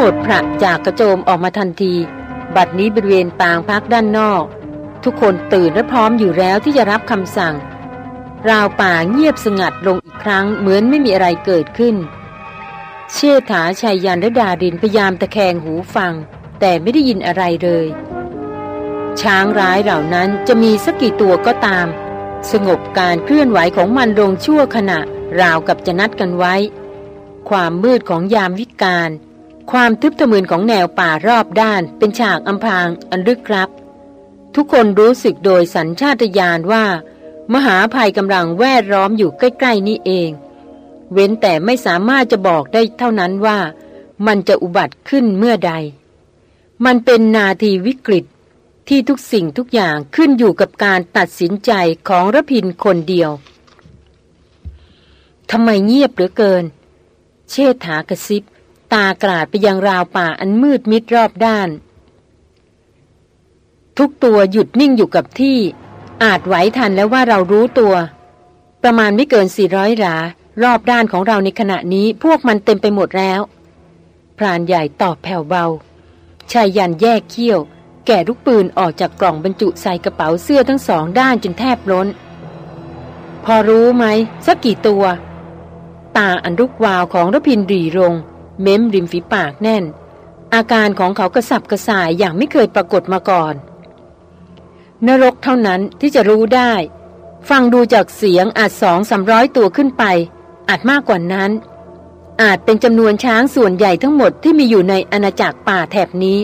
หมดพระจากกระโจมออกมาทันที บัดนี้บริเวณปางพักด้านนอก ทุกคนตื่นและพร้อมอยู่แล้วที่จะรับคำสั่ง ราวป่าเงียบสงัดลงอีกครั้งเหมือนไม่มีอะไรเกิดขึ้น เชษฐาชัยยันและดารินพยายามตะแคงหูฟัง แต่ไม่ได้ยินอะไรเลย ช้างร้ายเหล่านั้นจะมีสักกี่ตัวก็ตาม สงบการเคลื่อนไหวของมันลงชั่วขณะราวกับจะนัดกันไว้ ความมืดของยามวิกาล ความทึบทะมึนของแนวป่ารอบด้านเป็นฉากอำพรางอันลึกลับ ทุกคนรู้สึกโดยสัญชาตญาณว่า มหาภัยกำลังแวดล้อมอยู่ใกล้ ๆ นี้เอง เว้นแต่ไม่สามารถจะบอกได้เท่านั้นว่า มันจะอุบัติขึ้นเมื่อใด มันเป็นนาทีวิกฤตที่ทุกสิ่งทุกอย่างขึ้นอยู่กับการตัดสินใจของระพินคนเดียวทำไมเงียบเหลือเกิน เชษฐากระซิบ ตากราดไปยังราวป่าอันมืดมิดรอบด้าน ทุกตัวหยุดนิ่งอยู่กับที่ อาจไหวทันแล้วว่าเรารู้ตัว ประมาณไม่เกินสี่ร้อยหลารอบด้านของเราในขณะนี้พวกมันเต็มไปหมดแล้ว พรานใหญ่ตอบแผ่วเบาชายยันแยกเขี้ยว แก่ลูกปืนออกจากกล่องบรรจุใส่กระเป๋าเสื้อทั้งสองด้านจนแทบล้น พอรู้ไหมสักกี่ตัว ตาอันรุกวาวของรพินรีรง เม้มริมฝีปากแน่น อาการของเขากระสับกระส่ายอย่างไม่เคยปรากฏมาก่อน นรกเท่านั้นที่จะรู้ได้ ฟังดูจากเสียงอาจสองสามร้อยตัวขึ้นไป อาจมากกว่านั้น อาจเป็นจำนวนช้างส่วนใหญ่ทั้งหมดที่มีอยู่ในอาณาจักรป่าแถบนี้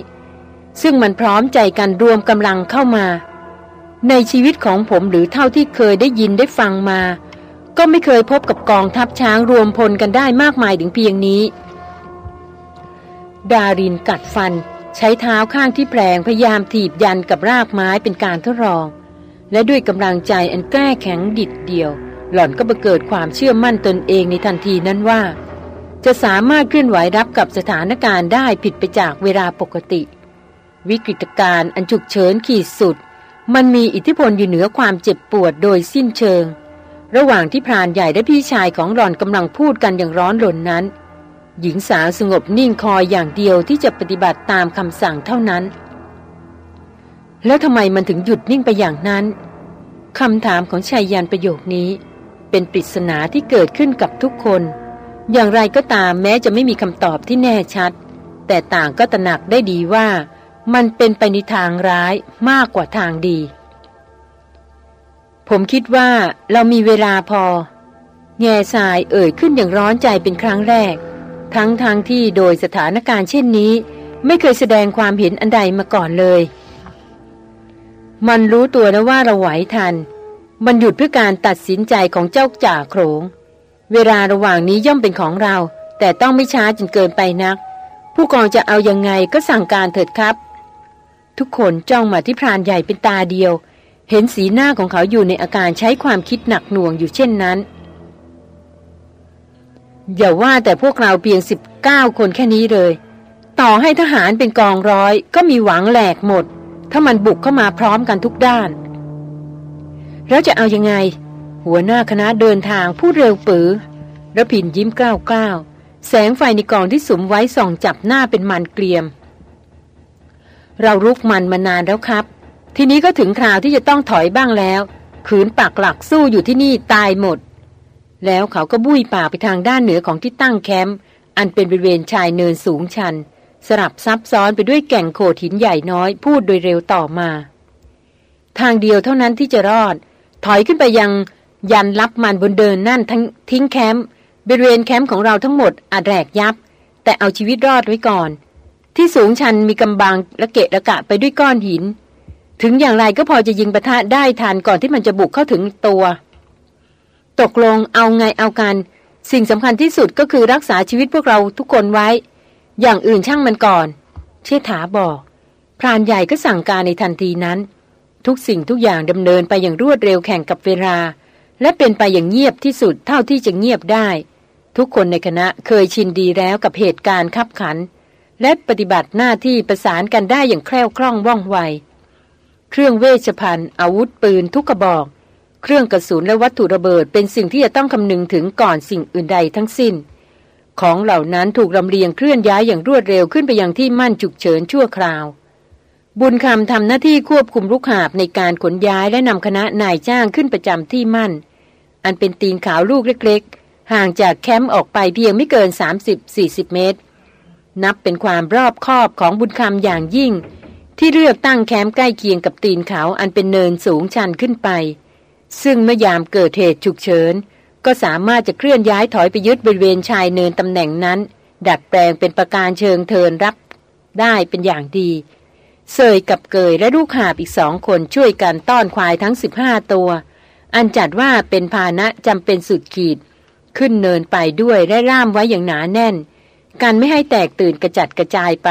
ซึ่งมันพร้อมใจกันรวมกำลังเข้ามา ในชีวิตของผมหรือเท่าที่เคยได้ยินได้ฟังมาก็ไม่เคยพบกับกองทัพช้างรวมพลกันได้มากมายถึงเพียงนี้ ดารินกัดฟัน ใช้เท้าข้างที่แปลงพยายามถีบยันกับรากไม้เป็นการทดลอง และด้วยกำลังใจอันแกล้แข็งดิดเดียว หล่อนก็บังเกิดความเชื่อมั่นตนเองในทันทีนั้นว่า จะสามารถเคลื่อนไหวรับกับสถานการณ์ได้ผิดไปจากเวลาปกติ วิกฤตการณ์อันฉุกเฉินขีดสุด มันมีอิทธิพลอยู่เหนือความเจ็บปวดโดยสิ้นเชิง ระหว่างที่พรานใหญ่และพี่ชายของหล่อนกำลังพูดกันอย่างร้อนรนนั้น หญิงสาวสงบนิ่งคอยอย่างเดียวที่จะปฏิบัติตามคำสั่งเท่านั้น แล้วทำไมมันถึงหยุดนิ่งไปอย่างนั้นคำถามของชายยันประโยคนี้ เป็นปริศนาที่เกิดขึ้นกับทุกคน อย่างไรก็ตามแม้จะไม่มีคำตอบที่แน่ชัด แต่ต่างก็ตระหนักได้ดีว่ามันเป็นไปในทางร้ายมากกว่าทางดี ผมคิดว่าเรามีเวลาพอ แง่ทรายเอ่ยขึ้นอย่างร้อนใจเป็นครั้งแรก ทั้งทางที่โดยสถานการณ์เช่นนี้ ไม่เคยแสดงความเห็นอันใดมาก่อนเลย มันรู้ตัวนะว่าเราไหวทัน มันหยุดเพื่อการตัดสินใจของเจ้าจ่าโขง เวลาระหว่างนี้ย่อมเป็นของเรา แต่ต้องไม่ช้าจนเกินไปนัก ผู้กองจะเอายังไงก็สั่งการเถิดครับ ทุกคนจ้องมาที่พรานใหญ่เป็นตาเดียว เห็นสีหน้าของเขาอยู่ในอาการใช้ความคิดหนักหน่วงอยู่เช่นนั้น อย่าว่าแต่พวกเราเพียงสิบเก้าคนแค่นี้เลย ต่อให้ทหารเป็นกองร้อยก็มีหวังแหลกหมด ถ้ามันบุกเข้ามาพร้อมกันทุกด้าน แล้วจะเอายังไง หัวหน้าคณะเดินทางพูดเร็วปือระพินยิ้มกล้าวกล้าวแสงไฟในกองที่สุมไว้ส่องจับหน้าเป็นมันเกลียม เรารุกมันมานานแล้วครับ ทีนี้ก็ถึงคราวที่จะต้องถอยบ้างแล้ว ขืนปักหลักสู้อยู่ที่นี่ตายหมด แล้วเขาก็บุ้ยป่าไปทางด้านเหนือของที่ตั้งแคมป์อันเป็นบริเวณชายเนินสูงชัน สลับซับซ้อนไปด้วยแก่งโขดหินใหญ่น้อยพูดโดยเร็วต่อมา ทางเดียวเท่านั้นที่จะรอด ถอยขึ้นไปยังยันรับมันบนเดินนั่นทั้งทิ้งแคมป์บริเวณแคมป์ของเราทั้งหมดอาจแหลกยับ แต่เอาชีวิตรอดไว้ก่อน ที่สูงชันมีกำบังและเกะระกะไปด้วยก้อนหิน ถึงอย่างไรก็พอจะยิงประทะได้ทันก่อนที่มันจะบุกเข้าถึงตัว ตกลงเอาไงเอากัน สิ่งสำคัญที่สุดก็คือรักษาชีวิตพวกเราทุกคนไว้ อย่างอื่นช่างมันก่อน เชษฐาบอก พรานใหญ่ก็สั่งการในทันทีนั้น ทุกสิ่งทุกอย่างดำเนินไปอย่างรวดเร็วแข่งกับเวลา และเป็นไปอย่างเงียบที่สุดเท่าที่จะเงียบได้ ทุกคนในคณะเคยชินดีแล้วกับเหตุการณ์ขับขัน และปฏิบัติหน้าที่ประสานกันได้อย่างแคล่วคล่องว่องไวเครื่องเวชภัณฑ์อาวุธปืนทุกกระบอก เครื่องกระสุนและวัตถุระเบิดเป็นสิ่งที่จะต้องคำนึงถึงก่อนสิ่งอื่นใดทั้งสิ้น ของเหล่านั้นถูกลำเลียงเคลื่อนย้ายอย่างรวดเร็วขึ้นไปยังที่มั่นฉุกเฉินชั่วคราว บุญคำทำหน้าที่ควบคุมลูกหาบในการขนย้ายและนำคณะนายจ้างขึ้นประจำที่มั่น อันเป็นตีนขาวลูกเล็กๆ ห่างจากแคมป์ออกไปเพียงไม่เกิน 30-40 เมตร นับเป็นความรอบคอบของบุญคำอย่างยิ่ง ที่เลือกตั้งแคมป์ใกล้เคียงกับตีนเขาอันเป็นเนินสูงชันขึ้นไป ซึ่งเมื่อยามเกิดเหตุฉุกเฉิน ก็สามารถจะเคลื่อนย้ายถอยไปยึดบริเวณชายเนินตำแหน่งนั้น ดัดแปลงเป็นประการเชิงเทินรับได้เป็นอย่างดี เสยกับเกยและลูกหาบอีกสองคนช่วยกันต้อนควายทั้งสิบห้าตัว อันจัดว่าเป็นพานะจำเป็นสุดขีด ขึ้นเนินไปด้วยและร่ามไว้อย่างหนาแน่น การไม่ให้แตกตื่นกระจัดกระจายไป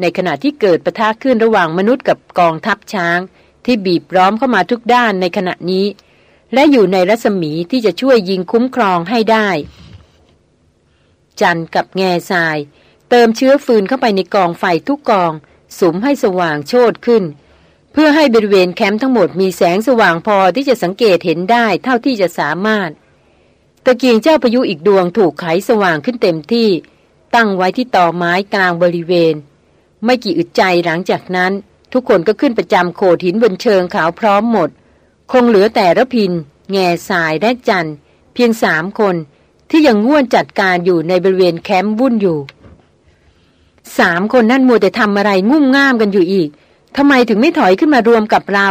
ในขณะที่เกิดประทะขึ้นระหว่างมนุษย์กับกองทัพช้าง ที่บีบร้อมเข้ามาทุกด้านในขณะนี้ และอยู่ในรัศมีที่จะช่วยยิงคุ้มครองให้ได้ จันกับแง่ทราย เติมเชื้อฟืนเข้าไปในกองไฟทุกกอง สุมให้สว่างโชดขึ้น เพื่อให้บริเวณแคมป์ทั้งหมดมีแสงสว่างพอที่จะสังเกตเห็นได้เท่าที่จะสามารถตะเกียงเจ้าพายุอีกดวงถูกไขสว่างขึ้นเต็มที่ ตั้งไว้ที่ต่อไม้กลางบริเวณ ไม่กี่อึดใจหลังจากนั้น ทุกคนก็ขึ้นประจำโขดหินบนเชิงขาวพร้อมหมด คงเหลือแต่ระพิน แง่สายและจันเพียงสามคนที่ยังง่วนจัดการอยู่ในบริเวณแคมป์วุ่นอยู่สามคนนั่นมัวแต่ทำอะไรงุ่มง่ามกันอยู่อีกทำไมถึงไม่ถอยขึ้นมารวมกับเรา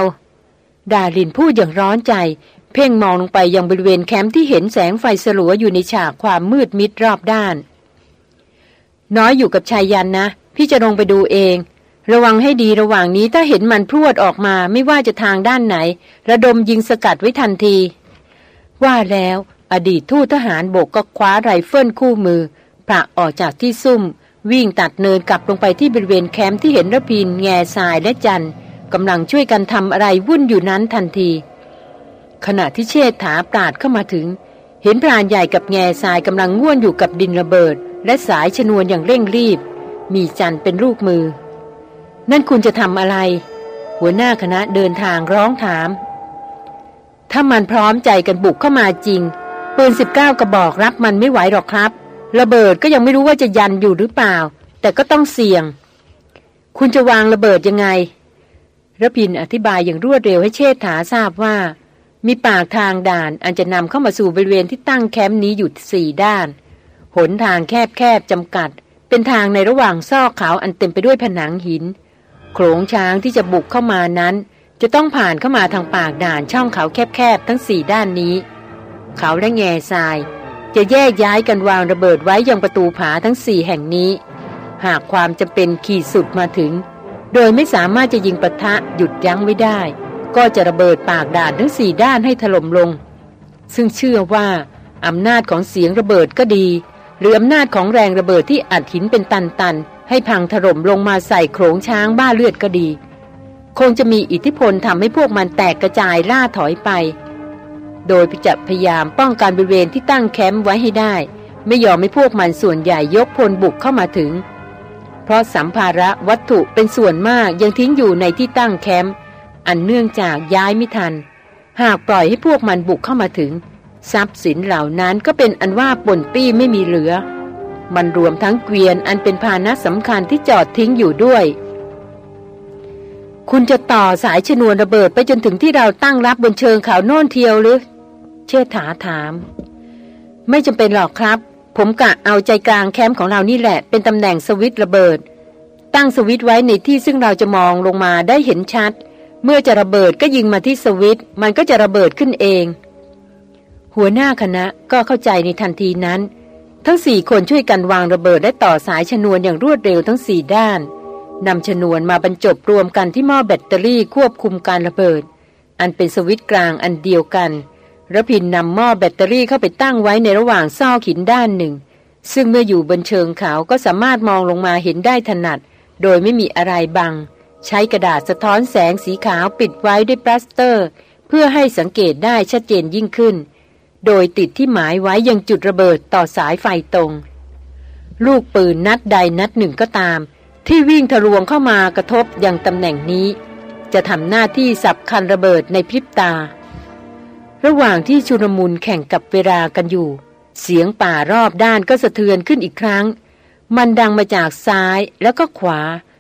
ดารินพูดอย่างร้อนใจ เพ่งมองลงไปยังบริเวณแคมป์ที่เห็นแสงไฟสลัวอยู่ในฉากความมืดมิดรอบด้าน น้อยอยู่กับไชยยันต์นะ พี่จะลงไปดูเอง ระวังให้ดีระหว่างนี้ถ้าเห็นมันพรวดออกมาไม่ว่าจะทางด้านไหน ระดมยิงสกัดไว้ทันที ว่าแล้วอดีตทูตทหารบกก็คว้าไรเฟิลคู่มือผละออกจากที่ซุ่ม วิ่งตัดเนินกลับลงไปที่บริเวณแคมป์ที่เห็นรพินทร์ แงซายและจันกำลังช่วยกันทำอะไรวุ่นอยู่นั้นทันที ขณะที่เชษฐาปราดเข้ามาถึง เห็นพรานใหญ่กับแง่ทรายกำลังง่วนอยู่กับดินระเบิด และสายชนวนอย่างเร่งรีบ มีจันเป็นลูกมือ นั่นคุณจะทำอะไร หัวหน้าคณะเดินทางร้องถาม ถ้ามันพร้อมใจกันบุกเข้ามาจริง ปืนสิบเก้ากระบอกรับมันไม่ไหวหรอกครับ ระเบิดก็ยังไม่รู้ว่าจะยันอยู่หรือเปล่า แต่ก็ต้องเสี่ยง คุณจะวางระเบิดยังไงระพินอธิบายอย่างรวดเร็วให้เชษฐาทราบว่า มีปากทางด่านอันจะนำเข้ามาสู่บริเวณที่ตั้งแคมป์นี้อยู่สี่ด้าน หนทางแคบๆจำกัด เป็นทางในระหว่างซอกเขาอันเต็มไปด้วยผนังหิน โขลงช้างที่จะบุกเข้ามานั้น จะต้องผ่านเข้ามาทางปากด่านช่องเขาแคบๆทั้งสี่ด้านนี้ เขาและแง่ทราย จะแยกย้ายกันวางระเบิดไว้ยังประตูผาทั้งสี่แห่งนี้ หากความจะเป็นขีดสุดมาถึง โดยไม่สามารถจะยิงปะทะหยุดยั้งไว้ได้ ก็จะระเบิดปากด่านทั้งสี่ด้านให้ถล่มลง ซึ่งเชื่อว่าอำนาจของเสียงระเบิดก็ดี หรืออำนาจของแรงระเบิดที่อัดหินเป็นตันๆ ให้พังถล่มลงมาใส่โขงช้างบ้าเลือดก็ดี คงจะมีอิทธิพลทำให้พวกมันแตกกระจายล่าถอยไป โดยจะพยายามป้องกันบริเวณที่ตั้งแคมป์ไว้ให้ได้ ไม่ยอมให้พวกมันส่วนใหญ่ยกพลบุกเข้ามาถึง เพราะสัมภาระวัตถุเป็นส่วนมากยังทิ้งอยู่ในที่ตั้งแคมป์อันเนื่องจากย้ายไม่ทัน หากปล่อยให้พวกมันบุกเข้ามาถึง ทรัพย์สินเหล่านั้นก็เป็นอันว่าป่นปี้ไม่มีเหลือ มันรวมทั้งเกวียนอันเป็นพาหนะสำคัญที่จอดทิ้งอยู่ด้วย คุณจะต่อสายชนวนระเบิดไปจนถึงที่เราตั้งรับบนเชิงเขาโน่นเทียวหรือ เชิดถาถาม ไม่จำเป็นหรอกครับ ผมกะเอาใจกลางแคมป์ของเรานี่แหละ เป็นตำแหน่งสวิตระเบิด ตั้งสวิตไว้ในที่ซึ่งเราจะมองลงมาได้เห็นชัด เมื่อจะระเบิดก็ยิงมาที่สวิตมันก็จะระเบิดขึ้นเอง หัวหน้าคณะก็เข้าใจในทันทีนั้น ทั้งสี่คนช่วยกันวางระเบิดและต่อสายชนวนอย่างรวดเร็วทั้งสี่ด้านนำชนวนมาบรรจบรวมกันที่หม้อแบตเตอรี่ควบคุมการระเบิด อันเป็นสวิตช์กลางอันเดียวกันรพินทร์นำหม้อแบตเตอรี่เข้าไปตั้งไว้ในระหว่างซอกหินด้านหนึ่ง ซึ่งเมื่ออยู่บนเชิงเขาก็สามารถมองลงมาเห็นได้ถนัด โดยไม่มีอะไรบัง ใช้กระดาษสะท้อนแสงสีขาวปิดไว้ด้วยปลาสเตอร์ เพื่อให้สังเกตได้ชัดเจนยิ่งขึ้น โดยติดที่หมายไว้ยังจุดระเบิดต่อสายไฟตรง ลูกปืนนัดใดนัดหนึ่งก็ตาม ที่วิ่งทะลวงเข้ามากระทบยังตำแหน่งนี้ จะทำหน้าที่สับคันระเบิดในพริบตา ระหว่างที่ชุรมุนแข่งกับเวลากันอยู่ เสียงป่ารอบด้านก็สะเทือนขึ้นอีกครั้ง มันดังมาจากซ้ายแล้วก็ขวา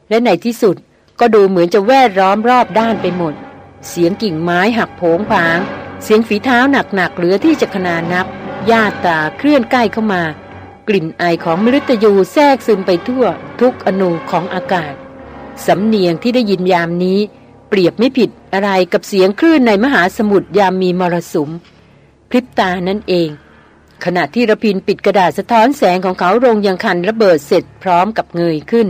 และในที่สุดก็ดูเหมือนจะแวดล้อมรอบด้านไปหมด เสียงกิ่งไม้หักโผงผาง เสียงฝีเท้าหนักๆเหลือที่จะขนานับญาตาเคลื่อนใกล้เข้ามากลิ่นไอของมฤตยูแทรกซึมไปทั่วทุกอนูของอากาศ สำเนียงที่ได้ยินยามนี้ เปรียบไม่ผิดอะไรกับเสียงคลื่นในมหาสมุทรยามมีมรสุม พริบตานั่นเอง ขณะที่ระพินปิดกระดาษสะท้อนแสงของเขาลงยังคันระเบิดเสร็จพร้อมกับเงยขึ้น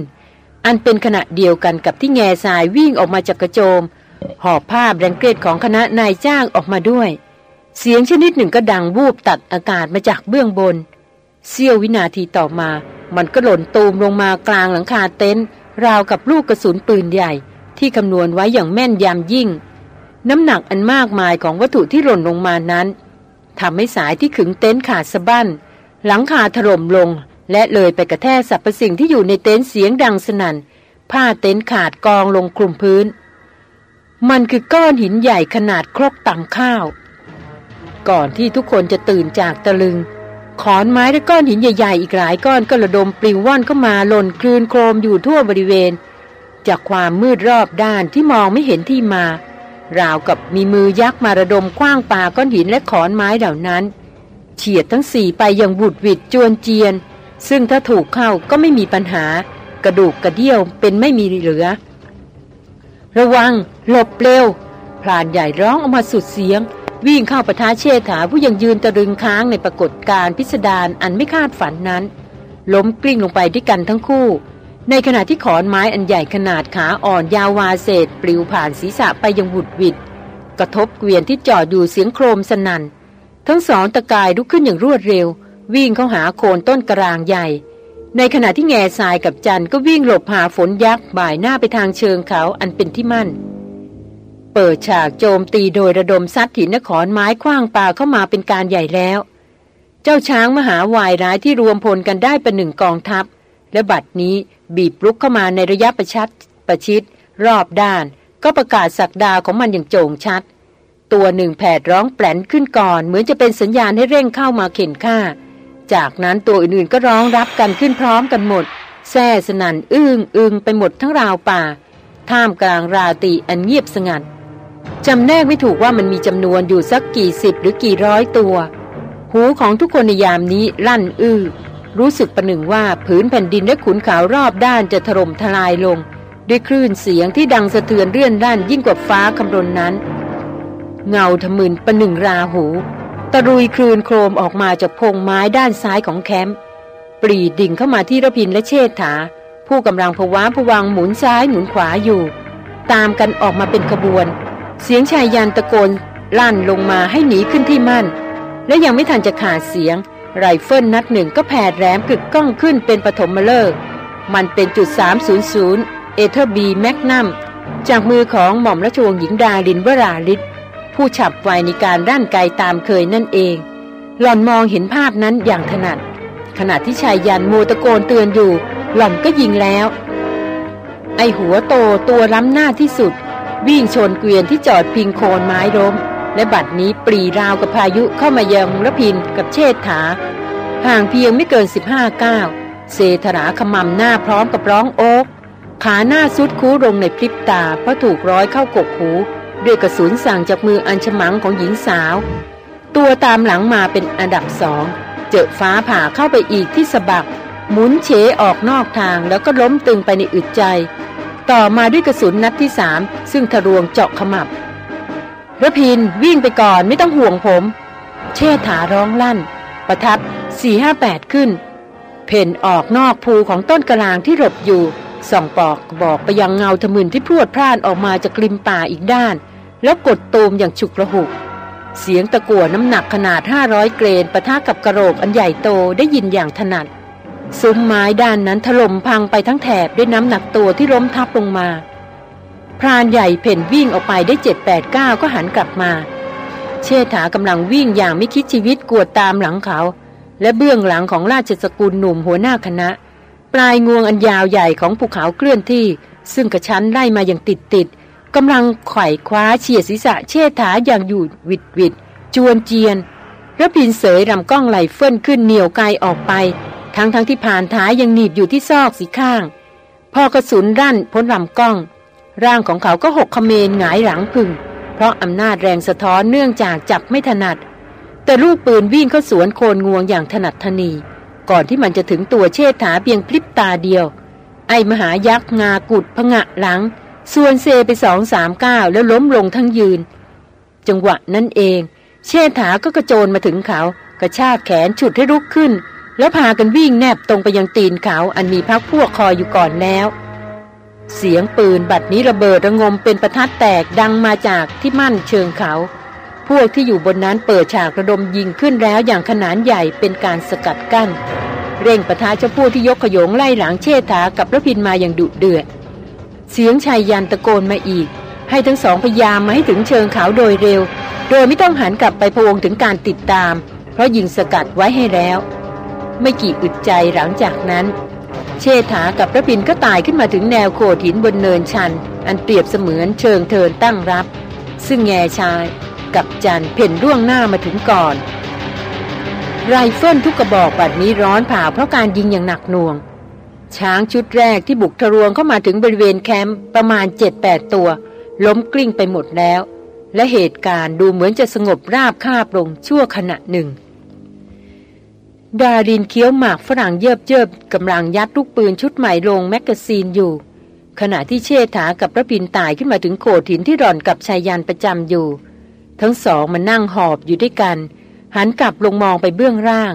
อันเป็นขณะเดียวกันกับที่แง่ทรายวิ่งออกมาจากกระโจม หอบภาพแรงเกรดของคณะนายจ้างออกมาด้วย เสียงชนิดหนึ่งก็ดังวูบตัดอากาศมาจากเบื้องบน เสี้ยววินาทีต่อมา มันก็หล่นตูมลงมากลางหลังคาเต็นท์ราวกับลูกกระสุนปืนใหญ่ ที่คำนวณไว้อย่างแม่นยำยิ่ง น้ำหนักอันมากมายของวัตถุที่หล่นลงมานั้นทำให้สายที่ขึงเต็นท์ขาดสะบั้น หลังคาถล่มลง และเลยไปกระแทกสรรพสิ่งที่อยู่ในเต็นท์เสียงดังสนัน่นผ้าเต็นท์ขาดกองลงคลุมพื้น มันคือก้อนหินใหญ่ขนาดครกตังข้าว ก่อนที่ทุกคนจะตื่นจากตะลึง ขอนไม้และก้อนหินใหญ่ๆ อีกหลายก้อนก็ระดมปลิวว่อนเข้ามาหล่นคลืนโครมอยู่ทั่วบริเวณ จากความมืดรอบด้านที่มองไม่เห็นที่มา ราวกับมีมือยักษ์มาระดมคว้างปาก้อนหินและขอนไม้เหล่านั้น เฉียดทั้งสี่ไปอย่างบุดวิดจวนเจียน ซึ่งถ้าถูกเข้าก็ไม่มีปัญหา กระดูกกระเดี่ยวเป็นไม่มีเหลือ ระวัง หลบเร็วพลานใหญ่ร้องออกมาสุดเสียง วิ่งเข้าประท้าเชษฐาผู้ยังยืนตะลึงค้างในปรากฏการพิสดารอันไม่คาดฝันนั้น ล้มกลิ้งลงไปด้วยกันทั้งคู่ ในขณะที่ขอนไม้อันใหญ่ขนาดขาอ่อนยาววาเศษ ปลิวผ่านศีรษะไปยังบุดวิดกระทบเกวียนที่จอดอยู่เสียงโครมสนัน่นทั้งสองตะกายลุกขึ้นอย่างรวดเร็ว วิ่งเข้าหาโคนต้นกระรางใหญ่ ในขณะที่แง่ทรายกับจันก็วิ่งหลบหาฝนยักษ์บ่ายหน้าไปทางเชิงเขาอันเป็นที่มั่น เปิดฉากโจมตีโดยระดมซัดหินนขอนไม้คว้างปาเข้ามาเป็นการใหญ่แล้ว เจ้าช้างมหาวายร้ายที่รวมพลกันได้เป็นหนึ่งกองทัพ และบัดนี้บีบลุกเข้ามาในระยะประชัดประชิด รอบด้าน ก็ประกาศสักดาของมันอย่างโจ่งชัด ตัวหนึ่งแผดร้องแปลนขึ้นก่อน เหมือนจะเป็นสัญญาณให้เร่งเข้ามาเข็นฆ่า จากนั้นตัวอื่นๆก็ร้องรับกันขึ้นพร้อมกันหมดแซ่สนันอึ้งอึงไปหมดทั้งราวป่า ท่ามกลางราตีอันเงียบสงัด จำแนกไม่ถูกว่ามันมีจำนวนอยู่สักกี่สิบหรือกี่ร้อยตัว หูของทุกคนในยามนี้ลั่นอื้อรู้สึกประหนึ่งว่าผืนแผ่นดินและขุนเขารอบด้านจะถล่มทลายลง ด้วยคลื่นเสียงที่ดังสะเทือนเลื่อนลั่นยิ่งกว่าฟ้าคำรนนั้น เงาทะมึนประหนึ่งราหูตะลุยครืนโครมออกมาจากพงไม้ด้านซ้ายของแคมป์ปรี่ดิ่งเข้ามาที่รพินทร์และเชษฐา ผู้กำลังพะว้าพะวังหมุนซ้ายหมุนขวาอยู่ ตามกันออกมาเป็นขบวน เสียงไชยยันต์ตะโกนลั่นลงมาให้หนีขึ้นที่มั่น และยังไม่ทันจะขาดเสียง ไรเฟิลนัดหนึ่งก็แผดแรมกึกก้องขึ้นเป็นปฐมฤกษ์มันเป็นจุด 300 เอเธอร์บีแมกนัมจากมือของหม่อมราชวงศ์หญิงดาลินวราลิศผู้ฉับไวในการร่านไกลตามเคยนั่นเอง หล่อนมองเห็นภาพนั้นอย่างถนัด ขณะที่ชายยันโมตะโกนเตือนอยู่ หล่อนก็ยิงแล้ว ไอหัวโตตัวล้ำหน้าที่สุด วิ่งชนเกวียนที่จอดพิงโคนไม้ล้ม และบัดนี้ปรีราวกับพายุเข้ามายังระพินกับเชษฐา ห่างเพียงไม่เกิน 15ก้าวเศธราขมำหน้าพร้อมกับร้องโอ๊กขาหน้าสุดคูลงในพริบตา เพราะถูกร้อยเข้ากกหู ด้วยกระสุนสั่งจากมืออัญชมังของหญิงสาว ตัวตามหลังมาเป็นอันดับสอง เจอฟ้าผ่าเข้าไปอีกที่สะบักหมุนเฉออกนอกทางแล้วก็ล้มตึงไปในอึดใจ ต่อมาด้วยกระสุนนัดที่สามซึ่งทะลวงเจาะขมับระพินวิ่งไปก่อนไม่ต้องห่วงผม เชษฐาร้องลั่น ประทับ 458 ขึ้น เพ่นออกนอกภูของต้นกระลางที่หลบอยู่ ส่องปอกบอกไปยังเงาทะมึนที่พรวดพร่านออกมาจากกลิมป่าอีกด้าน แล้วกดตูมอย่างฉุกระหุก เสียงตะกั่วน้ำหนักขนาด 500 เกรนปะทะกับกระโหลกอันใหญ่โตได้ยินอย่างถนัด ซุ้มไม้ด้านนั้นถล่มพังไปทั้งแถบด้วยน้ำหนักตัวที่ล้มทับลงมา พรานใหญ่เพ่นวิ่งออกไปได้เจ็ดแปดเก้าก็หันกลับมา เชษฐากำลังวิ่งอย่างไม่คิดชีวิตกวดตามหลังเขา และเบื้องหลังของราชสกุลหนุ่มหัวหน้าคณะ ปลายงวงอันยาวใหญ่ของภูเขาเคลื่อนที่ ซึ่งกระชั้นไล่มาอย่างติดติดกำลังไขว่คว้าเฉียดศีรษะเชษฐาอย่างอยู่วิดวิดจวนเจียนระพินเสยลำกล้องไหลเฟิ่นขึ้นเหนียวไกลออกไป ทั้งทั้งที่ผ่านท้ายยังหนีบอยู่ที่ซอกสีข้าง พอกระสุนรั่นพ้นลำกล้อง ร่างของเขาก็หกขเมนหงายหลังพึ่ง เพราะอำนาจแรงสะท้อนเนื่องจากจับไม่ถนัด แต่ลูกปืนวิ่งเข้าสวนโคนงวงอย่างถนัดทนี ก่อนที่มันจะถึงตัวเชษฐาเพียงพลิบตาเดียว ไอ้มหายักษ์งากุดพงะหลัง ส่วนเซไปสองสามก้าวแล้วล้มลงทั้งยืน จังหวะนั้นเอง เชษฐาก็กระโจนมาถึงเขากระชากแขนฉุดให้ลุกขึ้น แล้วพากันวิ่งแนบตรงไปยังตีนเขาอันมีพักพวกคอยอยู่ก่อนแล้ว เสียงปืนบัดนี้ระเบิดระงมเป็นประทัดแตกดังมาจากที่มั่นเชิงเขา พวกที่อยู่บนนั้นเปิดฉากระดมยิงขึ้นแล้วอย่างขนานใหญ่เป็นการสกัดกั้น เร่งประทะเจ้าผู้ที่ยกขยงไล่หลังเชษฐากับระพินมาอย่างดุเดือดเสียงชายยันตะโกนมาอีก ให้ทั้งสองพยายามมาให้ถึงเชิงเขาโดยเร็ว โดยไม่ต้องหันกลับไปพวงถึงการติดตาม เพราะยิงสกัดไว้ให้แล้ว ไม่กี่อึดใจหลังจากนั้น เชษฐากับรพินทร์ก็ไต่ขึ้นมาถึงแนวโขดหินบนเนินชัน อันเปรียบเสมือนเชิงเทินตั้งรับ ซึ่งแงซายกับจันเผ่นล่วงหน้ามาถึงก่อน ไรเฟิลทุกกระบอกบัดนี้ร้อนผ่าวเพราะการยิงอย่างหนักหน่วง ช้างชุดแรกที่บุกทะลวงเข้ามาถึงบริเวณแคมป์ประมาณ 7-8 ตัว ล้มกลิ้งไปหมดแล้ว และเหตุการณ์ดูเหมือนจะสงบราบคาบลงชั่วขณะหนึ่ง ดารินเคี้ยวหมากฝรั่งเยิบเยิบกำลังยัดลูกปืนชุดใหม่ลงแมกกาซีนอยู่ ขณะที่เชษฐากับพระพินตายขึ้นมาถึงโขดหินที่ร่อนกับชายยันประจำอยู่ ทั้งสองมานั่งหอบอยู่ด้วยกัน หันกลับลงมองไปเบื้องล่าง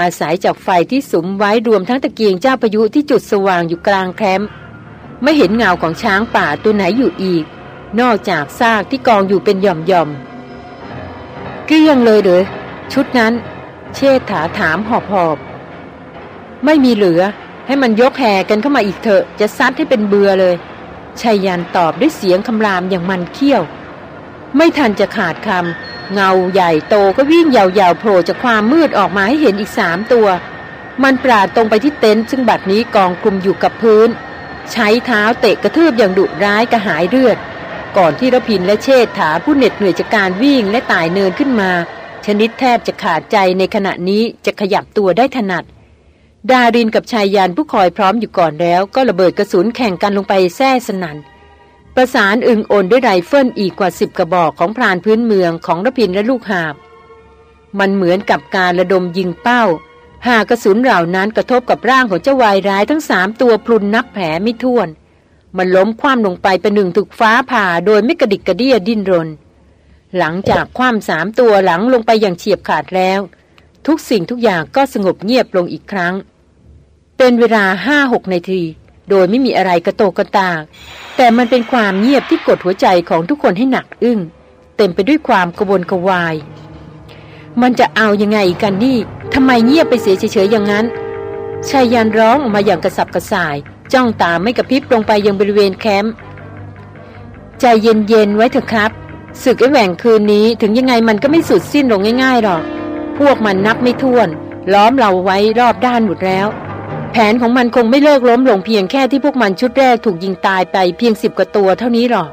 อาศัยจากไฟที่สุมไว้รวมทั้งตะเกียงเจ้าพายุที่จุดสว่างอยู่กลางแคมป์ไม่เห็นเงาของช้างป่าตัวไหนอยู่อีก นอกจากซากที่กองอยู่เป็นหย่อมๆเกลี้ยงเลยเด้อชุดนั้น เชษฐาถามหอบหอบไม่มีเหลือ ให้มันยกแห่กันเข้ามาอีกเถอะ จะซัดให้เป็นเบือเลยชายันตอบด้วยเสียงคำรามอย่างมันเขี้ยว ไม่ทันจะขาดคำเงาใหญ่โตก็วิ่งยาวๆโผล่จากความมืดออกมาให้เห็นอีกสามตัว มันปราดตรงไปที่เต็นท์ซึ่งบัดนี้กองกลุ่มอยู่กับพื้น ใช้เท้าเตะกระทืบอย่างดุร้ายกระหายเลือด ก่อนที่รพินทร์และเชษฐาผู้เหน็ดเหนื่อยจากการวิ่งและไต่เนินขึ้นมา ชนิดแทบจะขาดใจในขณะนี้จะขยับตัวได้ถนัด ดารินกับไชยยันต์ผู้คอยพร้อมอยู่ก่อนแล้วก็ระเบิดกระสุนแข่งกันลงไปแซดสนั่นประสานอึงอลด้วยไรเฟิลอีกกว่าสิบกระบอกของพรานพื้นเมืองของรพินทร์และลูกหาบ มันเหมือนกับการระดมยิงเป้า หากกระสุนเหล่านั้นกระทบกับร่างของเจ้าวายร้ายทั้งสามตัวพรุนนับแผลไม่ถ้วน มันล้มคว่ำลงไปเป็นหนึ่งถูกฟ้าผ่าโดยไม่กระดิกกระเดียดิ้นรน หลังจากคว่ำสามตัวหลังลงไปอย่างเฉียบขาดแล้ว ทุกสิ่งทุกอย่างก็สงบเงียบลงอีกครั้ง เป็นเวลาห้าหกนาที โดยไม่มีอะไรกระโตกกระตาก แต่มันเป็นความเงียบที่กดหัวใจของทุกคนให้หนักอึ้ง เต็มไปด้วยความกระวนกระวาย มันจะเอายังไงกันนี่ทำไมเงียบไปเสียเฉยๆอย่างนั้นชายยันร้องออกมาอย่างกระสับกระส่าย จ้องตาไม่กระพริบลงไปยังบริเวณแคมป์ใจเย็นๆไว้เถอะครับ ศึกไอ้แหว่งคืนนี้ถึงยังไงมันก็ไม่สุดสิ้นลงง่ายๆหรอก พวกมันนับไม่ถ้วน ล้อมเราไว้รอบด้านหมดแล้ว แผนของมันคงไม่เลิกล้มลงเพียงแค่ที่พวกมันชุดแรกถูกยิงตายไปเพียงสิบกว่าตัวเท่านี้หรอก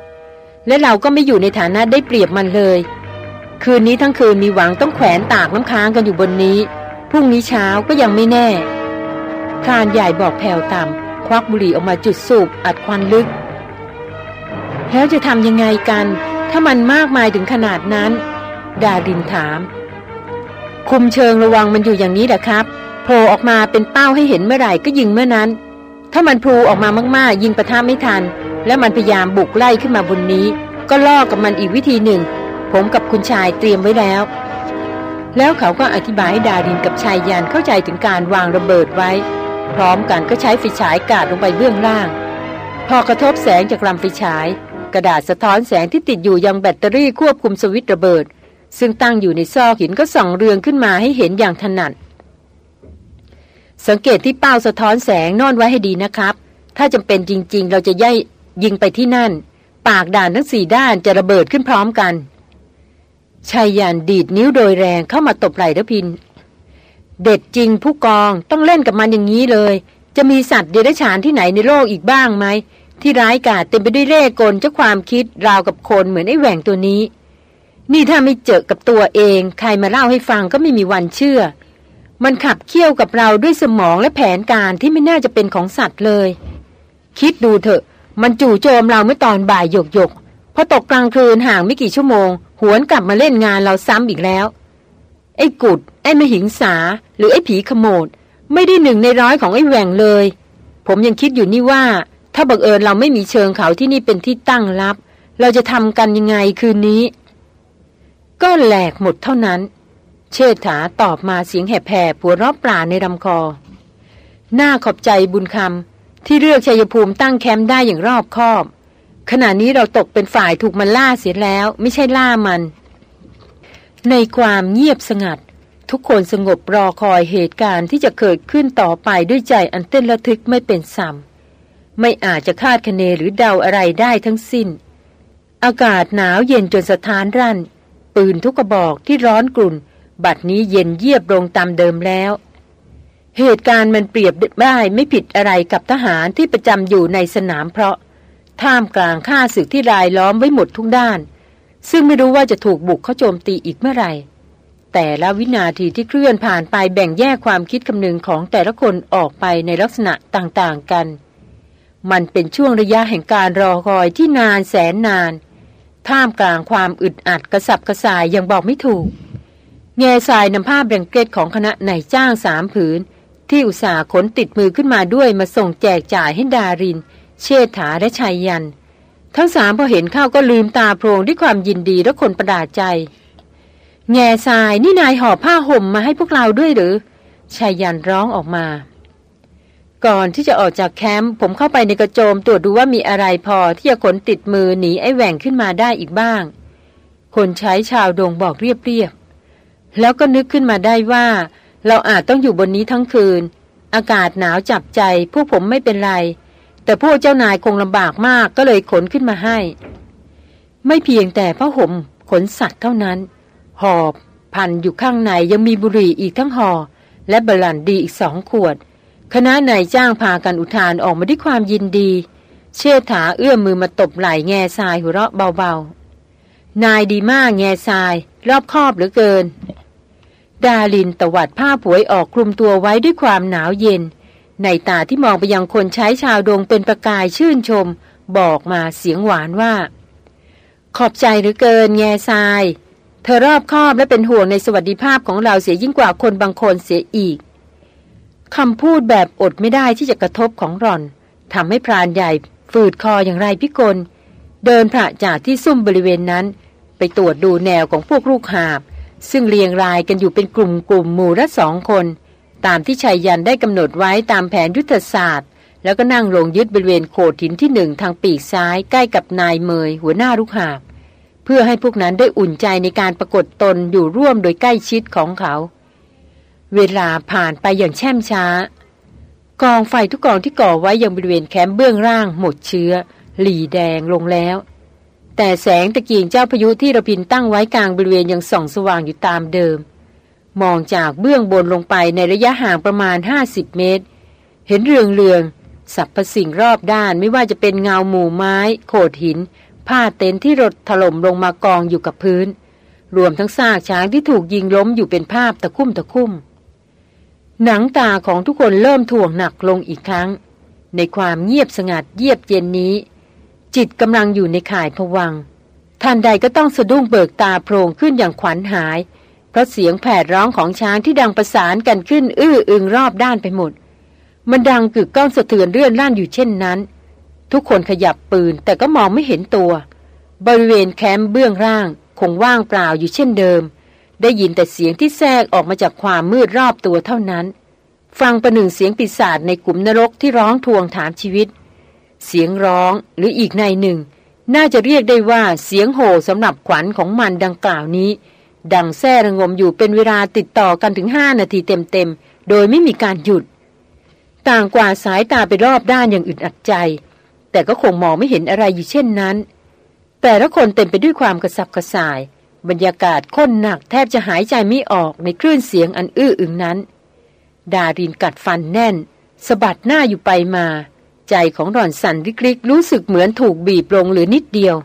และเราก็ไม่อยู่ในฐานะได้เปรียบมันเลย คืนนี้ทั้งคืนมีหวังต้องแขวนตากน้ำค้างกันอยู่บนนี้ พรุ่งนี้เช้าก็ยังไม่แน่พรานใหญ่บอกแผ่วต่ำควักบุหรี่ออกมาจุดสูบอัดควันลึก แล้วจะทำยังไงกัน ถ้ามันมากมายถึงขนาดนั้น ดาดินถาม คุมเชิงระวังมันอยู่อย่างนี้แหละครับโผล่ออกมาเป็นเป้าให้เห็นเมื่อไหร่ก็ยิงเมื่อนั้น ถ้ามันพูออกมามากๆ ยิงประท่าไม่ทัน แล้วมันพยายามบุกไล่ขึ้นมาบนนี้ ก็ล่อกับมันอีกวิธีหนึ่ง ผมกับคุณชายเตรียมไว้แล้ว แล้วเขาก็อธิบายให้ดารินกับชายยานเข้าใจถึงการวางระเบิดไว้ พร้อมกันก็ใช้ไฟฉายกาดลงไปเบื้องล่าง พอกระทบแสงจากลำไฟฉาย กระดาษสะท้อนแสงที่ติดอยู่ยังแบตเตอรี่ควบคุมสวิตช์ระเบิด ซึ่งตั้งอยู่ในซอกหินก็ส่องเรืองขึ้นมาให้เห็นอย่างถนัดสังเกตที่เป้าสะท้อนแสงนอนไว้ให้ดีนะครับ ถ้าจำเป็นจริง ๆ เราจะย่ายยิงไปที่นั่น ปากด่านทั้งสี่ด้านจะระเบิดขึ้นพร้อมกันชายยันดีดนิ้วโดยแรงเข้ามาตบไหล่ระพิน เด็ดจริงผู้กองต้องเล่นกับมันอย่างนี้เลย จะมีสัตว์เดรัจฉานที่ไหนในโลกอีกบ้างไหม ที่ร้ายกาจเต็มไปด้วยเล่กลเจ้าความคิดราวกับคนเหมือนไอ้แหว่งตัวนี้ นี่ถ้าไม่เจอกับตัวเอง ใครมาเล่าให้ฟังก็ไม่มีวันเชื่อ มันขับเคี่ยวกับเราด้วยสมองและแผนการที่ไม่น่าจะเป็นของสัตว์เลย คิดดูเถอะ มันจู่โจมเราเมื่อตอนบ่ายหยกหยกพอตกกลางคืนห่างไม่กี่ชั่วโมง หวนกลับมาเล่นงานเราซ้ำอีกแล้ว ไอ้กุด ไอ้มหิงสา หรือไอ้ผีขโมด ไม่ได้หนึ่งในร้อยของไอ้แหว่งเลย ผมยังคิดอยู่นี่ว่า ถ้าบังเอิญเราไม่มีเชิงเขาที่นี่เป็นที่ตั้งรับ เราจะทำกันยังไงคืนนี้ ก็แหลกหมดเท่านั้น เชษฐาตอบมาเสียงแหบๆผัวรอบปลาในลำคอ หน้าขอบใจบุญคำที่เลือกชัยภูมิตั้งแคมป์ได้อย่างรอบคอบ ขณะนี้เราตกเป็นฝ่ายถูกมันล่าเสียแล้ว ไม่ใช่ล่ามัน ในความเงียบสงัด ทุกคนสงบรอคอยเหตุการณ์ที่จะเกิดขึ้นต่อไปด้วยใจอันเต้นระทึกไม่เป็นซ้ำ ไม่อาจจะคาดคะเนหรือเดาอะไรได้ทั้งสิ้น อากาศหนาวเย็นจนสะท้านรั่น ปืนทุกกระบอกที่ร้อนกลุ่น บัดนี้เย็นเยียบลงตามเดิมแล้ว เหตุการณ์มันเปรียบได้ไม่ผิดอะไรกับทหารที่ประจำอยู่ในสนามเพราะ ท่ามกลางข้าศึกที่รายล้อมไว้หมดทุกด้าน ซึ่งไม่รู้ว่าจะถูกบุกเข้าโจมตีอีกเมื่อไหร่แต่ละวินาทีที่เคลื่อนผ่านไปแบ่งแยกความคิดคำนึงของแต่ละคนออกไปในลักษณะต่างๆกัน มันเป็นช่วงระยะแห่งการรอคอยที่นานแสนนาน ท่ามกลางความอึดอัดกระสับกระส่ายยังบอกไม่ถูก แง่ทรายนำภาพแบ่งเกตของคณะนายจ้างสามผืน ที่อุตสาห์ขนติดมือขึ้นมาด้วยมาส่งแจกจ่ายให้ดาริน เชษฐาและชายยัน ทั้งสามพอเห็นเข้าก็ลืมตาโพรงด้วยความยินดีและคนประดาใจ แง่ทรายนี่นายห่อผ้าห่มมาให้พวกเราด้วยหรือชายยันร้องออกมา ก่อนที่จะออกจากแคมป์ผมเข้าไปในกระโจมตรวจดูว่ามีอะไรพอที่จะขนติดมือหนีไอ้แหว่งขึ้นมาได้อีกบ้าง คนใช้ชาวดงบอกเรียบๆแล้วก็นึกขึ้นมาได้ว่า เราอาจต้องอยู่บนนี้ทั้งคืน อากาศหนาวจับใจ พวกผมไม่เป็นไร แต่พวกเจ้านายคงลำบากมากก็เลยขนขึ้นมาให้ ไม่เพียงแต่ผ้าห่มขนสัตว์เท่านั้น หอบ พันอยู่ข้างในยังมีบุหรี่อีกทั้งหอ่อและบลันดีอีกสองขวด คณะนายจ้างพากันอุทานออกมาด้วยความยินดี เชษฐาเอื้อมมือมาตบไหล่แง่ทรายหัวเราะเบาๆ นายดีมากแง่ทราย รอบคอบเหลือเกิน ดาลินตวัดผ้าผวยออกคลุมตัวไว้ด้วยความหนาวเย็น ในตาที่มองไปยังคนใช้ชาวดงเป็นประกายชื่นชม บอกมาเสียงหวานว่า ขอบใจหรือเกิน แง่ทราย เธอรอบคอบและเป็นห่วงในสวัสดิภาพของเราเสียยิ่งกว่าคนบางคนเสียอีก คำพูดแบบอดไม่ได้ที่จะกระทบของรอนทำให้พรานใหญ่ฝืดคออย่างไรพิกล เดินผ่าจากที่ซุ่มบริเวณนั้น ไปตรวจดูแนวของพวกลูกหาบ ซึ่งเรียงรายกันอยู่เป็นกลุ่มกลุ่มหมู่ละสองคน ตามที่ชายยันได้กำหนดไว้ตามแผนยุทธศาสตร์ แล้วก็นั่งลงยึดบริเวณโขดหินที่หนึ่งทางปีกซ้ายใกล้กับนายเมยหัวหน้าลูกหาบ เพื่อให้พวกนั้นได้อุ่นใจในการปรากฏตนอยู่ร่วมโดยใกล้ชิดของเขา เวลาผ่านไปอย่างแช่มช้า กองไฟทุกกองที่ก่อไว้ยังบริเวณแคมป์เบื้องล่างหมดเชื้อ หลีแดงลงแล้ว แต่แสงตะเกียงเจ้าพายุที่ระพินตั้งไว้กลางบริเวณยังส่องสว่างอยู่ตามเดิม มองจากเบื้องบนลงไปในระยะห่างประมาณ 50 เมตร เห็นเรืองเรืองสับประสิ่งรอบด้านไม่ว่าจะเป็นเงาหมู่ไม้ โขดหิน ผ้าเต็นที่รถถล่มลงมากองอยู่กับพื้น รวมทั้งซากช้างที่ถูกยิงล้มอยู่เป็นภาพตะคุ่มตะคุ่ม หนังตาของทุกคนเริ่มถ่วงหนักลงอีกครั้ง ในความเงียบสงัดเยียบเย็นนี้ จิตกำลังอยู่ในข่ายผวังทันใดก็ต้องสะดุ้งเบิกตาโพลงขึ้นอย่างขวัญหาย เพราะเสียงแผดร้องของช้างที่ดังประสานกันขึ้น อื้ออึงรอบด้านไปหมด มันดังกึกก้องสะเทือนเรื่อนล่านอยู่เช่นนั้น ทุกคนขยับปืนแต่ก็มองไม่เห็นตัว บริเวณแคมป์เบื้องล่าง คงว่างเปล่าอยู่เช่นเดิม ได้ยินแต่เสียงที่แทรกออกมาจากความมืดรอบตัวเท่านั้น ฟังประหนึ่งเสียงปีศาจในกลุ่มนรกที่ร้องทวงถามชีวิต เสียงร้องหรืออีกในหนึ่ง น่าจะเรียกได้ว่าเสียงโห่สำหรับขวัญของมันดังกล่าวนี้ ดังแซ่ระงมอยู่เป็นเวลาติดต่อกันถึงห้านาทีเต็มๆ โดยไม่มีการหยุด ต่างกว่าสายตาไปรอบด้านอย่างอึดอัดใจ แต่ก็คงมองไม่เห็นอะไรอยู่เช่นนั้น แต่ละคนเต็มไปด้วยความกระสับกระส่าย บรรยากาศข้นหนักแทบจะหายใจไม่ออกในคลื่นเสียงอันอื้ออึงนั้น ดารินกัดฟันแน่นสะบัดหน้าอยู่ไปมา ใจของหล่อนสั่นริกๆรู้สึกเหมือนถูกบีบลงหรือนิดเดียว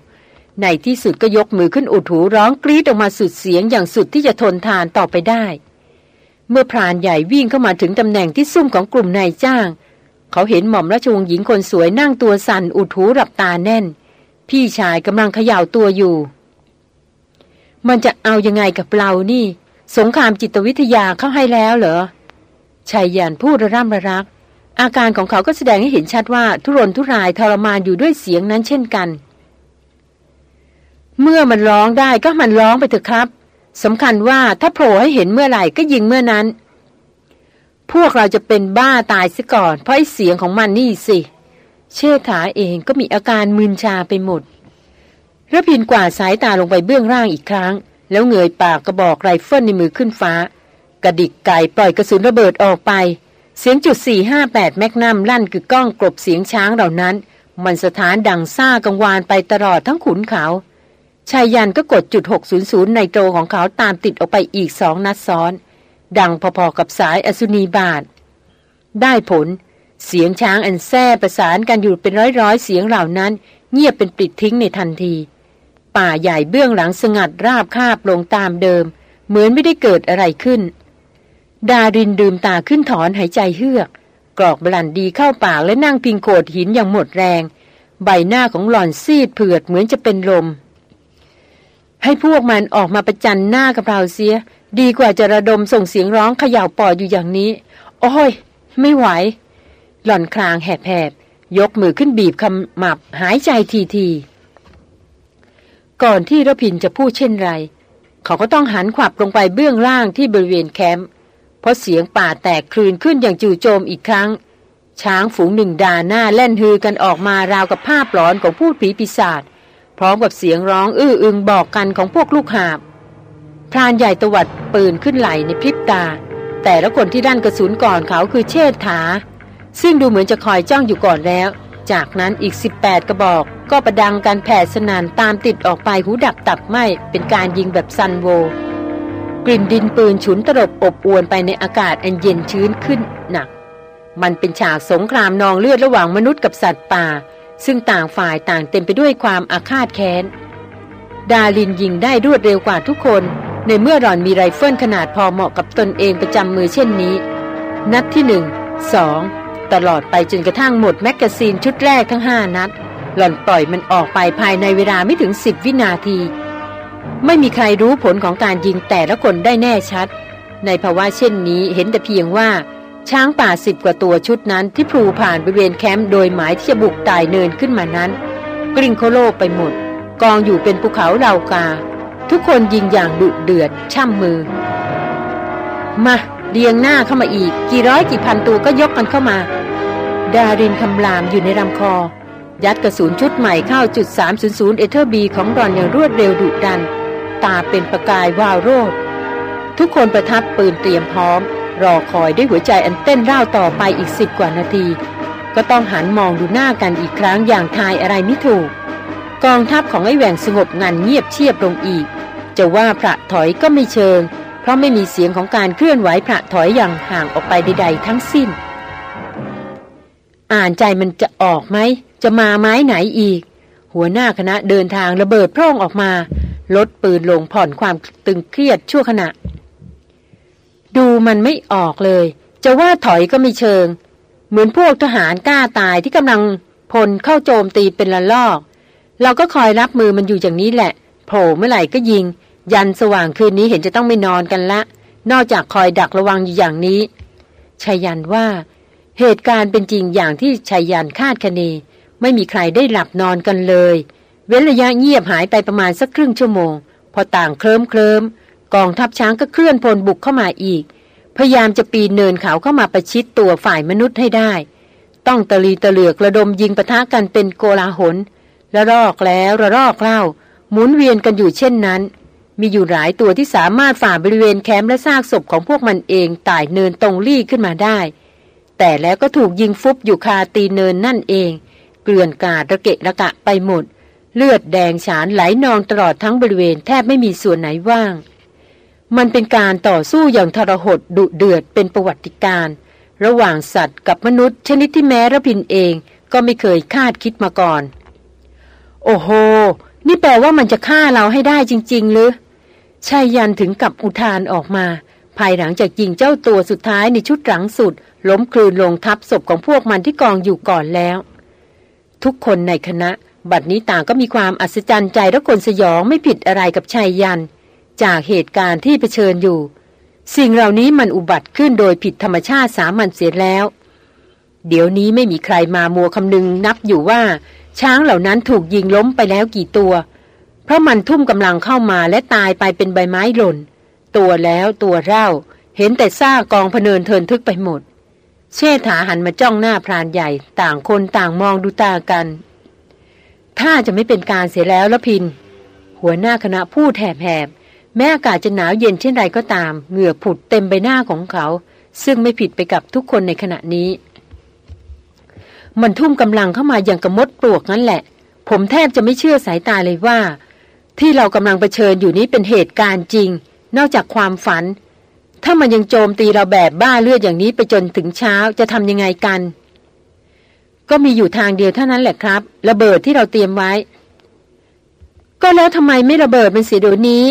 ในที่สุดก็ยกมือขึ้นอุดหูร้องกรีดออกมาสุดเสียงอย่างสุดที่จะทนทานต่อไปได้ เมื่อพรานใหญ่วิ่งเข้ามาถึงตำแหน่งที่ซุ่มของกลุ่มนายจ้าง เขาเห็นหม่อมราชวงศ์หญิงคนสวยนั่งตัวสั่นอุดหูหลับตาแน่น พี่ชายกำลังเขย่าตัวอยู่ มันจะเอายังไงกับเรานี่ สงครามจิตวิทยาเข้าให้แล้วเหรอชายยันพูดระร่ำระรัก อาการของเขาก็แสดงให้เห็นชัดว่าทุรนทุรายทรมานอยู่ด้วยเสียงนั้นเช่นกัน เมื่อมันร้องได้ก็มันร้องไปเถอะครับสำคัญว่าถ้าโผล่ให้เห็นเมื่อไหร่ก็ยิงเมื่อนั้น พวกเราจะเป็นบ้าตายซะก่อน เพราะไอ้เสียงของมันนี่สิ เชษฐาเองก็มีอาการมึนชาไปหมด รพินทร์กวาดสายตาลงไปเบื้องล่างอีกครั้ง แล้วเงยปากกระบอกไรเฟิลในมือขึ้นฟ้า กระดิกไก่ปล่อยกระสุนระเบิดออกไป เสียงจุด 458 แมกนัมลั่นกึกก้องกลบเสียงช้างเหล่านั้น มันสะท้านดังซ่ากังวานไปตลอดทั้งขุนเขาไชยยันต์ก็กดจุด 600 ไนโตรของเขาตามติดออกไปอีกสองนัดซ้อน ดังพอๆกับสายอสุนีบาท ได้ผล เสียงช้างอันแซ่ประสานกันอยู่เป็นร้อยๆ เสียงเหล่านั้น เงียบเป็นปิดทิ้งในทันที ป่าใหญ่เบื้องหลังสงัดราบคาบลงตามเดิม เหมือนไม่ได้เกิดอะไรขึ้น ดารินดื่มตาขึ้นถอนหายใจเฮือก กรอกบลันดีเข้าปากและนั่งพิงโขดหินอย่างหมดแรง ใบหน้าของหล่อนซีดเผือดเหมือนจะเป็นลม ให้พวกมันออกมาประจันหน้ากับเราเสีย ดีกว่าจะระดมส่งเสียงร้องเขย่าปอดอยู่อย่างนี้ โอ้ย ไม่ไหว หล่อนคลางแหบๆยกมือขึ้นบีบคำหมับหายใจทีๆ ก่อนที่ระพินจะพูดเช่นไร เขาก็ต้องหันขวับลงไปเบื้องล่างที่บริเวณแคมป์เพราะเสียงป่าแตกคลืนขึ้นอย่างจู่โจมอีกครั้ง ช้างฝูงหนึ่งดาหน้าแล่นฮือกันออกมาราวกับภาพหลอนของผู้ผีปีศาจพร้อมกับเสียงร้องอื้ออึงบอกกันของพวกลูกหาบพรานใหญ่ตวัดปืนขึ้นไหลในพริบตา แต่ละคนที่ด้านกระสุนก่อนเขาคือเชษฐา ซึ่งดูเหมือนจะคอยจ้องอยู่ก่อนแล้ว จากนั้นอีก 18 กระบอก ก็ประดังการแผ่สนานตามติดออกไปหูดับตับไหมเป็นการยิงแบบซันโว กลิ่นดินปืนฉุนตลบอบอวนไปในอากาศอันเย็นชื้นขึ้นหนัก มันเป็นฉากสงครามนองเลือดระหว่างมนุษย์กับสัตว์ป่า ซึ่งต่างฝ่ายต่างเต็มไปด้วยความอาฆาตแค้น ดารินยิงได้รวดเร็วกว่าทุกคน ในเมื่อหล่อนมีไรเฟิลขนาดพอเหมาะกับตนเองประจำมือเช่นนี้ นัดที่หนึ่งสอง ตลอดไปจนกระทั่งหมดแมกกาซีนชุดแรกทั้งห้านัด หล่อนปล่อยมันออกไปภายในเวลาไม่ถึงสิบวินาที ไม่มีใครรู้ผลของการยิงแต่ละคนได้แน่ชัด ในภาวะเช่นนี้เห็นแต่เพียงว่าช้างป่าสิบกว่าตัวชุดนั้นที่พรูผ่านบริเวณแคมป์โดยหมายที่จะบุกไต่เนินขึ้นมานั้นกลิ้งโค่โร่ไปหมด กองอยู่เป็นภูเขาเหล่ากา ทุกคนยิงอย่างดุเดือดช่ำมือ มา เรียงหน้าเข้ามาอีก กี่ร้อยกี่พันตัวก็ยกกันเข้ามา ดารินคำรามอยู่ในลำคอ ยัดกระสุนชุดใหม่เข้าจุด 300 Weatherby ของหล่อนอย่างรวดเร็วดุดัน ตาเป็นประกายวาวโรจน์ทุกคนประทับปืนเตรียมพร้อม รอคอยด้วยหัวใจอันเต้นร่าวต่อไปอีกสิบกว่านาที ก็ต้องหันมองดูหน้ากันอีกครั้งอย่างทายอะไรไม่ถูก กองทัพของไอ้แหว่งสงบงันเงียบเชียบลงอีก จะว่าพระถอยก็ไม่เชิง เพราะไม่มีเสียงของการเคลื่อนไหวพระถอยอย่างห่างออกไปใดๆทั้งสิ้น อ่านใจมันจะออกไหม จะมาไม้ไหนอีก หัวหน้าคณะเดินทางระเบิดพร่องออกมา ลดปืนลงผ่อนความตึงเครียดชั่วขณะ ดูมันไม่ออกเลย จะว่าถอยก็ไม่เชิง เหมือนพวกทหารกล้าตายที่กำลังพลเข้าโจมตีเป็นละลอก เราก็คอยรับมือมันอยู่อย่างนี้แหละ โผล่เมื่อไหร่ก็ยิง ยันสว่างคืนนี้เห็นจะต้องไม่นอนกันละ นอกจากคอยดักระวังอยู่อย่างนี้ชายันว่า เหตุการณ์เป็นจริงอย่างที่ชายันคาดคะเน ไม่มีใครได้หลับนอนกันเลย เว้นระยะเงียบหายไปประมาณสักครึ่งชั่วโมง พอต่างเคลิ้มเคลิมกองทัพช้างก็เคลื่อนพลบุกเข้ามาอีก พยายามจะปีนเนินเขาเข้ามาประชิดตัวฝ่ายมนุษย์ให้ได้ ต้องตะลีตะเหลือกระดมยิงปะทะกันเป็นโกลาหลระรอกแล้วระรอกเล่า หมุนเวียนกันอยู่เช่นนั้น มีอยู่หลายตัวที่สามารถฝ่าบริเวณแคมป์และซากศพของพวกมันเองตายเนินตรงลี่ขึ้นมาได้ แต่แล้วก็ถูกยิงฟุบอยู่คาตีเนินนั่นเอง เกลื่อนกาดระเกะระกะไปหมด เลือดแดงฉานไหลนองตลอดทั้งบริเวณแทบไม่มีส่วนไหนว่าง มันเป็นการต่อสู้อย่างทรหดดุเดือดเป็นประวัติการระหว่างสัตว์กับมนุษย์ ชนิดที่แม้ระพินเองก็ไม่เคยคาดคิดมาก่อน โอ้โห นี่แปลว่ามันจะฆ่าเราให้ได้จริง ๆ หรือ ชายยันถึงกับอุทานออกมา ภายหลังจากยิงเจ้าตัวสุดท้ายในชุดหลังสุด ล้มคลืนลงทับศพของพวกมันที่กองอยู่ก่อนแล้ว ทุกคนในคณะ บัดนี้ต่างก็มีความอัศจรรย์ใจและคนสยองไม่ผิดอะไรกับชายยัน จากเหตุการณ์ที่เผชิญอยู่ สิ่งเหล่านี้มันอุบัติขึ้นโดยผิดธรรมชาติสามัญเสียแล้ว เดี๋ยวนี้ไม่มีใครมามัวคำนึงนับอยู่ว่า ช้างเหล่านั้นถูกยิงล้มไปแล้วกี่ตัว เพราะมันทุ่มกำลังเข้ามาและตายไปเป็นใบไม้หล่น ตัวแล้วตัวเล่า เห็นแต่ซากกองพเนินเทินทึกไปหมด เชษฐาหันมาจ้องหน้าพรานใหญ่ ต่างคนต่างมองดูตากัน ถ้าจะไม่เป็นการเสียแล้วละพิน หัวหน้าคณะพูดแหบๆแม้อากาศจะหนาวเย็นเช่นไรก็ตาม เหงื่อผุดเต็มใบหน้าของเขา ซึ่งไม่ผิดไปกับทุกคนในขณะนี้ มันทุ่มกำลังเข้ามาอย่างกระมดปลวกนั่นแหละผมแทบจะไม่เชื่อสายตาเลยว่า ที่เรากำลังเผชิญอยู่นี้เป็นเหตุการณ์จริง นอกจากความฝัน ถ้ามันยังโจมตีเราแบบบ้าเลือดอย่างนี้ไปจนถึงเช้าจะทำยังไงกัน ก็มีอยู่ทางเดียวเท่านั้นแหละครับ ระเบิดที่เราเตรียมไว้ ก็แล้วทำไมไม่ระเบิดเป็นเสียเดี๋ยวนี้